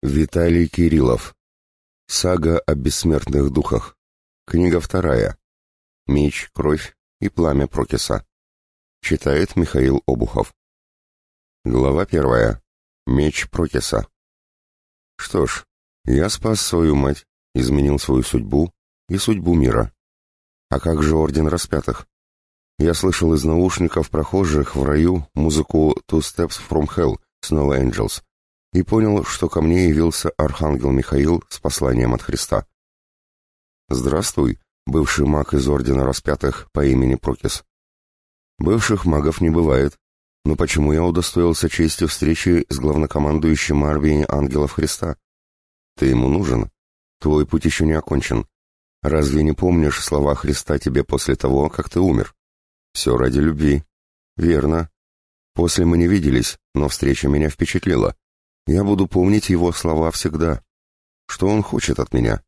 Виталий Кириллов. Сага о бессмертных духах. Книга вторая. Меч, кровь и пламя Прокиса. Читает Михаил Обухов. Глава первая. Меч Прокиса. Что ж, я спас свою мать, изменил свою судьбу и судьбу мира. А как же Орден Распятых? Я слышал из наушников прохожих в раю музыку «Two Steps from Hell» Snow Angels и понял, что ко мне явился архангел Михаил с посланием от Христа. «Здравствуй, бывший маг из Ордена Распятых по имени Прокис. Бывших магов не бывает, но почему я удостоился чести встречи с главнокомандующим армией ангелов Христа? Ты ему нужен? Твой путь еще не окончен. Разве не помнишь слова Христа тебе после того, как ты умер? Все ради любви. Верно. После мы не виделись, но встреча меня впечатлила. Я буду помнить его слова всегда. Что он хочет от меня?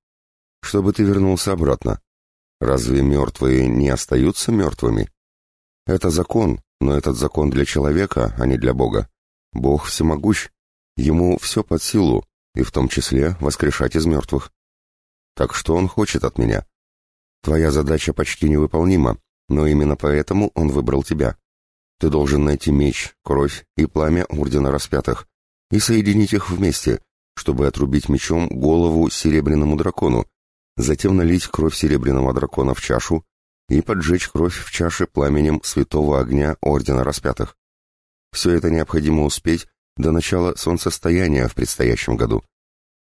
Чтобы ты вернулся обратно. Разве мертвые не остаются мертвыми? Это закон, но этот закон для человека, а не для Бога. Бог всемогущ. Ему все под силу, и в том числе воскрешать из мертвых. Так что он хочет от меня? Твоя задача почти невыполнима, но именно поэтому он выбрал тебя. Ты должен найти меч, кровь и пламя Ордена Распятых, и соединить их вместе, чтобы отрубить мечом голову серебряному дракону, затем налить кровь серебряного дракона в чашу и поджечь кровь в чаше пламенем святого огня Ордена Распятых. Все это необходимо успеть до начала солнцестояния в предстоящем году.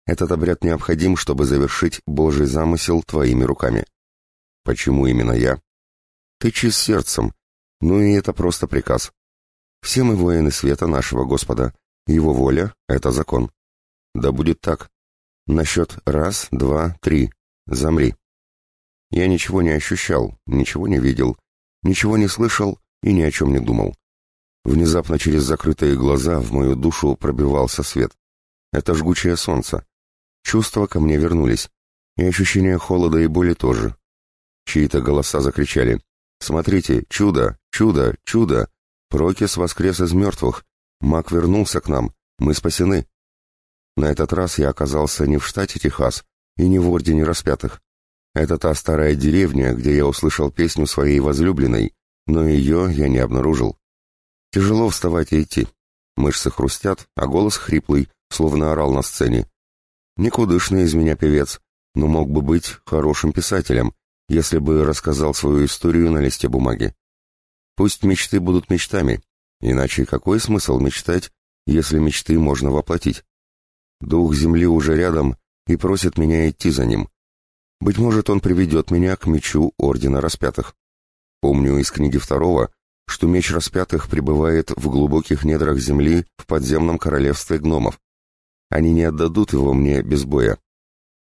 Этот обряд необходим, чтобы завершить Божий замысел твоими руками. Почему именно я? Ты чист сердцем, ну и это просто приказ. Все мы воины света нашего Господа, его воля — это закон. Да будет так. На счет раз, два, три. Замри. Я ничего не ощущал, ничего не видел, ничего не слышал и ни о чем не думал. Внезапно через закрытые глаза в мою душу пробивался свет. Это жгучее солнце. Чувства ко мне вернулись. И ощущение холода и боли тоже. Чьи-то голоса закричали. «Смотрите, чудо, чудо, чудо! Прокис воскрес из мертвых, Маг вернулся к нам. Мы спасены. На этот раз я оказался не в штате Техас и не в Ордене Распятых. Это та старая деревня, где я услышал песню своей возлюбленной, но ее я не обнаружил. Тяжело вставать и идти. Мышцы хрустят, а голос хриплый, словно орал на сцене. Никудышный из меня певец, но мог бы быть хорошим писателем, если бы рассказал свою историю на листе бумаги. Пусть мечты будут мечтами, Иначе какой смысл мечтать, если мечты можно воплотить? Дух земли уже рядом и просит меня идти за ним. Быть может, он приведет меня к мечу Ордена Распятых. Помню из книги второго, что меч Распятых пребывает в глубоких недрах земли в подземном королевстве гномов. Они не отдадут его мне без боя.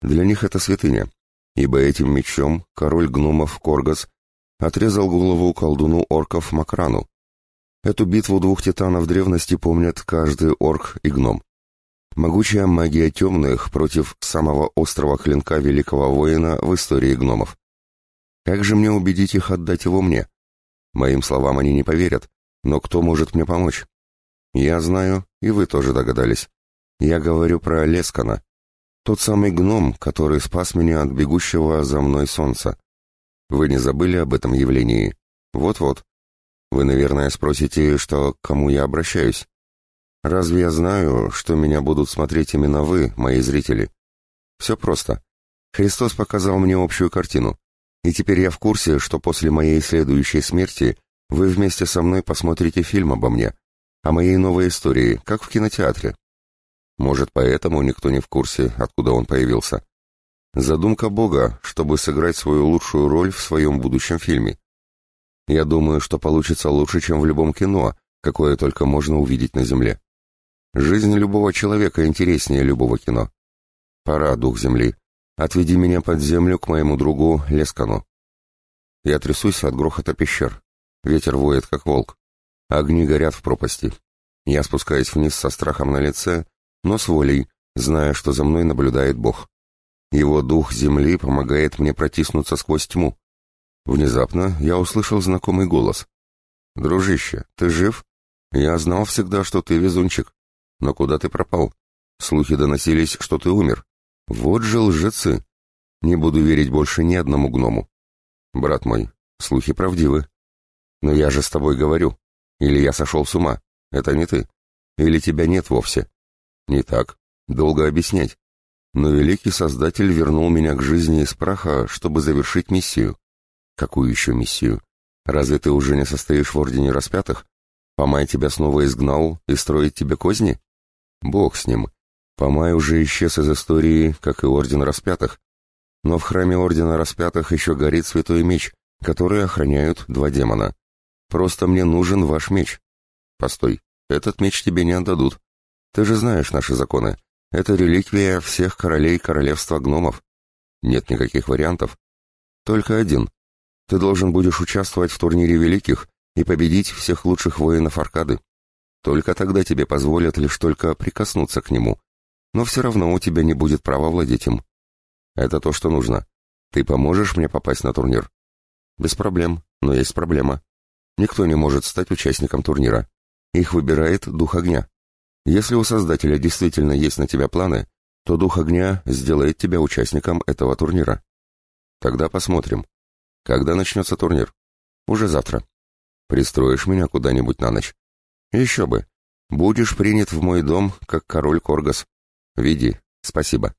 Для них это святыня, ибо этим мечом король гномов Коргас отрезал голову колдуну орков Макрану, Эту битву двух титанов древности помнят каждый орк и гном. Могучая магия темных против самого острого клинка великого воина в истории гномов. Как же мне убедить их отдать его мне? Моим словам они не поверят, но кто может мне помочь? Я знаю, и вы тоже догадались. Я говорю про Лескана, тот самый гном, который спас меня от бегущего за мной солнца. Вы не забыли об этом явлении? Вот-вот. Вы, наверное, спросите, что к кому я обращаюсь. Разве я знаю, что меня будут смотреть именно вы, мои зрители? Все просто. Христос показал мне общую картину. И теперь я в курсе, что после моей следующей смерти вы вместе со мной посмотрите фильм обо мне, о моей новой истории, как в кинотеатре. Может, поэтому никто не в курсе, откуда он появился. Задумка Бога, чтобы сыграть свою лучшую роль в своем будущем фильме. Я думаю, что получится лучше, чем в любом кино, какое только можно увидеть на Земле. Жизнь любого человека интереснее любого кино. Пора, дух Земли. Отведи меня под землю к моему другу Лескану. Я трясусь от грохота пещер. Ветер воет, как волк. Огни горят в пропасти. Я спускаюсь вниз со страхом на лице, но с волей, зная, что за мной наблюдает Бог. Его дух земли помогает мне протиснуться сквозь тьму. Внезапно я услышал знакомый голос. «Дружище, ты жив? Я знал всегда, что ты везунчик. Но куда ты пропал? Слухи доносились, что ты умер. Вот же лжецы. Не буду верить больше ни одному гному. Брат мой, слухи правдивы. Но я же с тобой говорю. Или я сошел с ума. Это не ты. Или тебя нет вовсе. Не так. Долго объяснять. Но великий Создатель вернул меня к жизни из праха, чтобы завершить миссию. Какую еще миссию? Разве ты уже не состоишь в Ордене Распятых? Помай тебя снова изгнал и строит тебе козни? Бог с ним. Помай уже исчез из истории, как и Орден Распятых. Но в храме Ордена Распятых еще горит святой меч, который охраняют два демона. Просто мне нужен ваш меч. Постой, этот меч тебе не отдадут. Ты же знаешь наши законы. Это реликвия всех королей королевства гномов. Нет никаких вариантов. Только один. Ты должен будешь участвовать в турнире великих и победить всех лучших воинов Аркады. Только тогда тебе позволят лишь только прикоснуться к нему. Но все равно у тебя не будет права владеть им. Это то, что нужно. Ты поможешь мне попасть на турнир? Без проблем, но есть проблема. Никто не может стать участником турнира. Их выбирает дух огня. Если у Создателя действительно есть на тебя планы, то Дух Огня сделает тебя участником этого турнира. Тогда посмотрим. Когда начнется турнир? Уже завтра. Пристроишь меня куда-нибудь на ночь? Еще бы. Будешь принят в мой дом, как король Коргас. Веди. Спасибо.